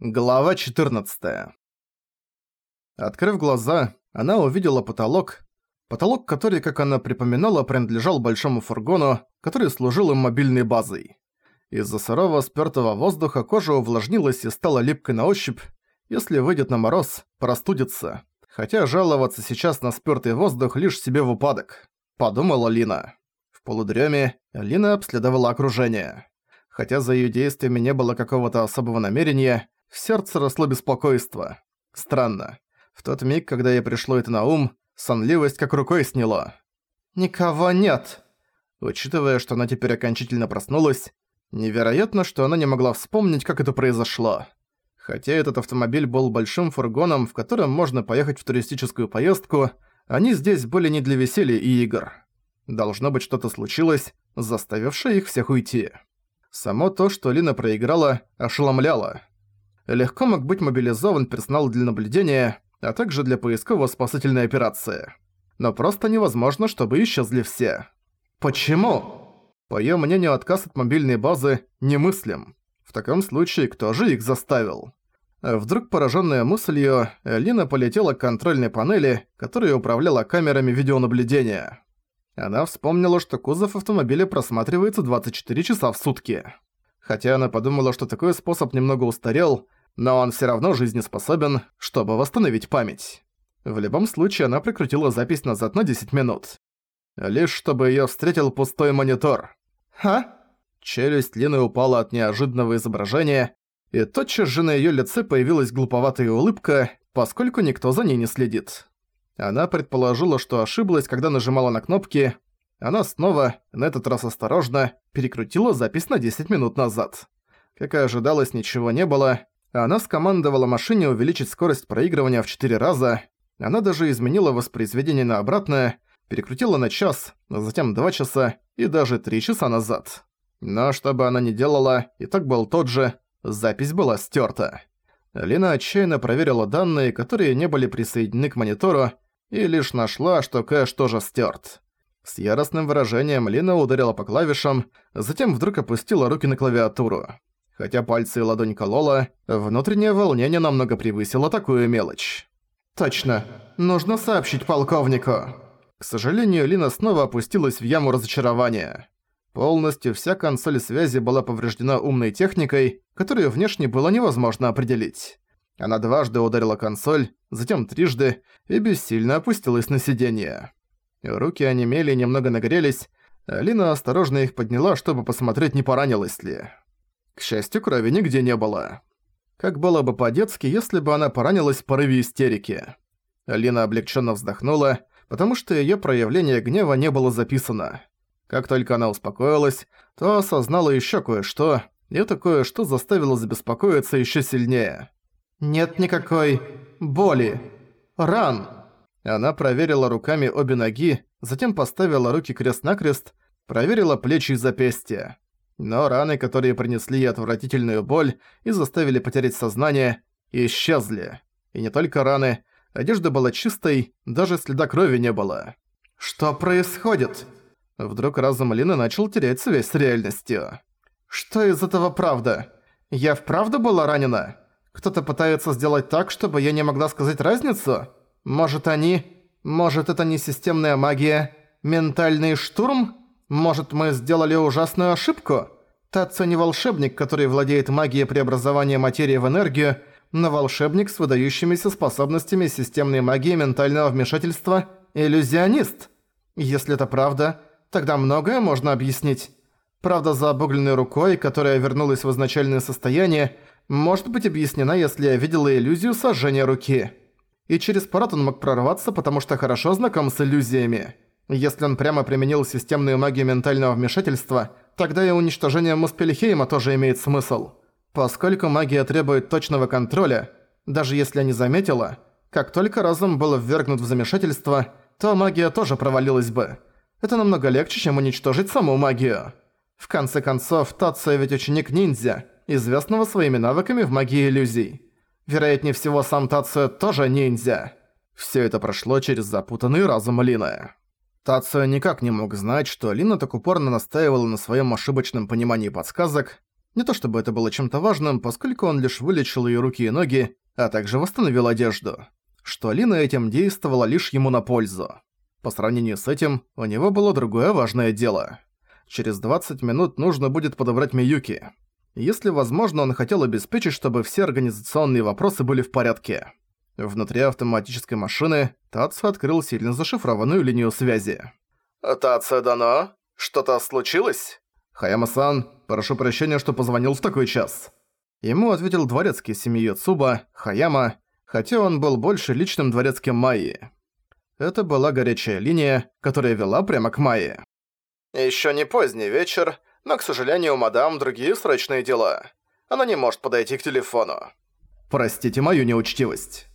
Глава 14. Открыв глаза, она увидела потолок, потолок, который, как она припоминала, принадлежал большому фургону, который служил им мобильной базой. Из-за сырого спёртого воздуха кожа увлажнилась и стала липкой на ощупь, если выйдет на мороз, простудится. Хотя жаловаться сейчас на спёртый воздух лишь себе в упадок, подумала Лина. В полудреме Лина обследовала окружение. Хотя за её действиями не было какого-то особого намерения, в сердце росло беспокойство. Странно. В тот миг, когда ей пришло это на ум, сонливость как рукой сняло. «Никого нет!» Учитывая, что она теперь окончательно проснулась, невероятно, что она не могла вспомнить, как это произошло. Хотя этот автомобиль был большим фургоном, в котором можно поехать в туристическую поездку, они здесь были не для веселья и игр. Должно быть, что-то случилось, заставившее их всех уйти. Само то, что Лина проиграла, ошеломляло легко мог быть мобилизован персонал для наблюдения, а также для поисково-спасательной операции. Но просто невозможно, чтобы исчезли все. Почему? По её мнению, отказ от мобильной базы немыслим. В таком случае, кто же их заставил? Вдруг поражённая мыслью, Лина полетела к контрольной панели, которая управляла камерами видеонаблюдения. Она вспомнила, что кузов автомобиля просматривается 24 часа в сутки. Хотя она подумала, что такой способ немного устарел, но он все равно жизнеспособен, чтобы восстановить память. В любом случае, она прикрутила запись назад на 10 минут. Лишь чтобы её встретил пустой монитор. «Ха?» Челюсть Лины упала от неожиданного изображения, и тотчас же на её лице появилась глуповатая улыбка, поскольку никто за ней не следит. Она предположила, что ошиблась, когда нажимала на кнопки. Она снова, на этот раз осторожно, перекрутила запись на 10 минут назад. Как и ожидалось, ничего не было, она скомандовала машине увеличить скорость проигрывания в 4 раза. Она даже изменила воспроизведение на обратное, перекрутила на час, а затем 2 часа и даже 3 часа назад. Но что бы она ни делала, итог был тот же, запись была стёрта. Лина отчаянно проверила данные, которые не были присоединены к монитору, и лишь нашла, что кэш тоже стёрт. С яростным выражением Лина ударила по клавишам, затем вдруг опустила руки на клавиатуру. Хотя пальцы и ладонь колола, внутреннее волнение намного превысило такую мелочь. «Точно. Нужно сообщить полковнику». К сожалению, Лина снова опустилась в яму разочарования. Полностью вся консоль связи была повреждена умной техникой, которую внешне было невозможно определить. Она дважды ударила консоль, затем трижды, и бессильно опустилась на сиденье. Руки онемели немного нагрелись, Лина осторожно их подняла, чтобы посмотреть, не поранилась ли. К счастью, крови нигде не было. Как было бы по-детски, если бы она поранилась в порыве истерики. Лина облегченно вздохнула, потому что ее проявление гнева не было записано. Как только она успокоилась, то осознала еще кое-что, и это кое-что заставило забеспокоиться еще сильнее. «Нет никакой боли. Ран!» Она проверила руками обе ноги, затем поставила руки крест-накрест, проверила плечи и запястья. Но раны, которые принесли отвратительную боль и заставили потерять сознание, исчезли. И не только раны, одежда была чистой, даже следа крови не было. «Что происходит?» Вдруг разум Лины начал терять связь с реальностью. «Что из этого правда? Я вправду была ранена? Кто-то пытается сделать так, чтобы я не могла сказать разницу? Может они... Может это не системная магия? Ментальный штурм?» Может, мы сделали ужасную ошибку? Тацу не волшебник, который владеет магией преобразования материи в энергию, но волшебник с выдающимися способностями системной магии ментального вмешательства – иллюзионист. Если это правда, тогда многое можно объяснить. Правда за обугленной рукой, которая вернулась в изначальное состояние, может быть объяснена, если я видела иллюзию сожжения руки. И через парад он мог прорваться, потому что хорошо знаком с иллюзиями. Если он прямо применил системную магию ментального вмешательства, тогда и уничтожение Муспельхейма тоже имеет смысл. Поскольку магия требует точного контроля, даже если не заметила, как только разум был ввергнут в замешательство, то магия тоже провалилась бы. Это намного легче, чем уничтожить саму магию. В конце концов, Тация ведь ученик ниндзя, известного своими навыками в магии иллюзий. Вероятнее всего, сам Тация тоже ниндзя. Всё это прошло через запутанный разум Лины. Тацио никак не мог знать, что Лина так упорно настаивала на своем ошибочном понимании подсказок. Не то чтобы это было чем-то важным, поскольку он лишь вылечил её руки и ноги, а также восстановил одежду. Что Лина этим действовала лишь ему на пользу. По сравнению с этим, у него было другое важное дело. Через 20 минут нужно будет подобрать Миюки. Если возможно, он хотел обеспечить, чтобы все организационные вопросы были в порядке. Внутри автоматической машины Татсу открыл сильно зашифрованную линию связи. «Татсу Дано, что-то случилось?» «Хаяма-сан, прошу прощения, что позвонил в такой час». Ему ответил дворецкий семьи Цуба, Хаяма, хотя он был больше личным дворецким Майи. Это была горячая линия, которая вела прямо к Майе. «Ещё не поздний вечер, но, к сожалению, у мадам другие срочные дела. Она не может подойти к телефону». «Простите мою неучтивость».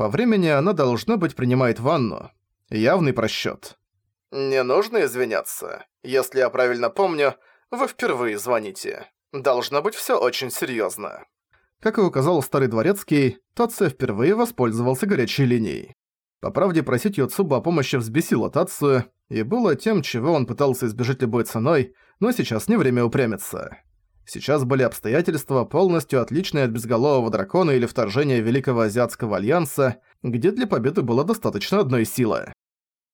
По времени она, должно быть, принимает ванну. Явный просчёт. «Не нужно извиняться. Если я правильно помню, вы впервые звоните. Должно быть всё очень серьёзно». Как и указал старый дворецкий, Татсо впервые воспользовался горячей линией. По правде, просить Йоцуба о помощи взбесило Татсу, и было тем, чего он пытался избежать любой ценой, но сейчас не время упрямиться. Сейчас были обстоятельства, полностью отличные от безголового дракона или вторжения Великого Азиатского Альянса, где для победы было достаточно одной силы.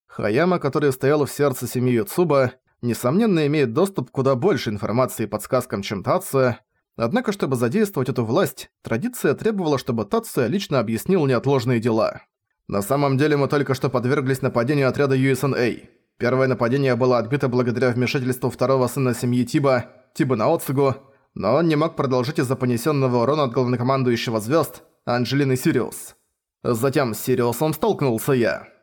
Хаяма, который стоял в сердце семьи Юцуба, несомненно имеет доступ куда больше информации и подсказкам, чем Татсу, однако, чтобы задействовать эту власть, традиция требовала, чтобы Татсу лично объяснил неотложные дела. На самом деле мы только что подверглись нападению отряда USNA. Первое нападение было отбито благодаря вмешательству второго сына семьи Тиба, Тиба Наоцугу, но он не мог продолжить из-за понесенного урона от главнокомандующего звезд Анджелины Сириус. Затем с Сириусом столкнулся я.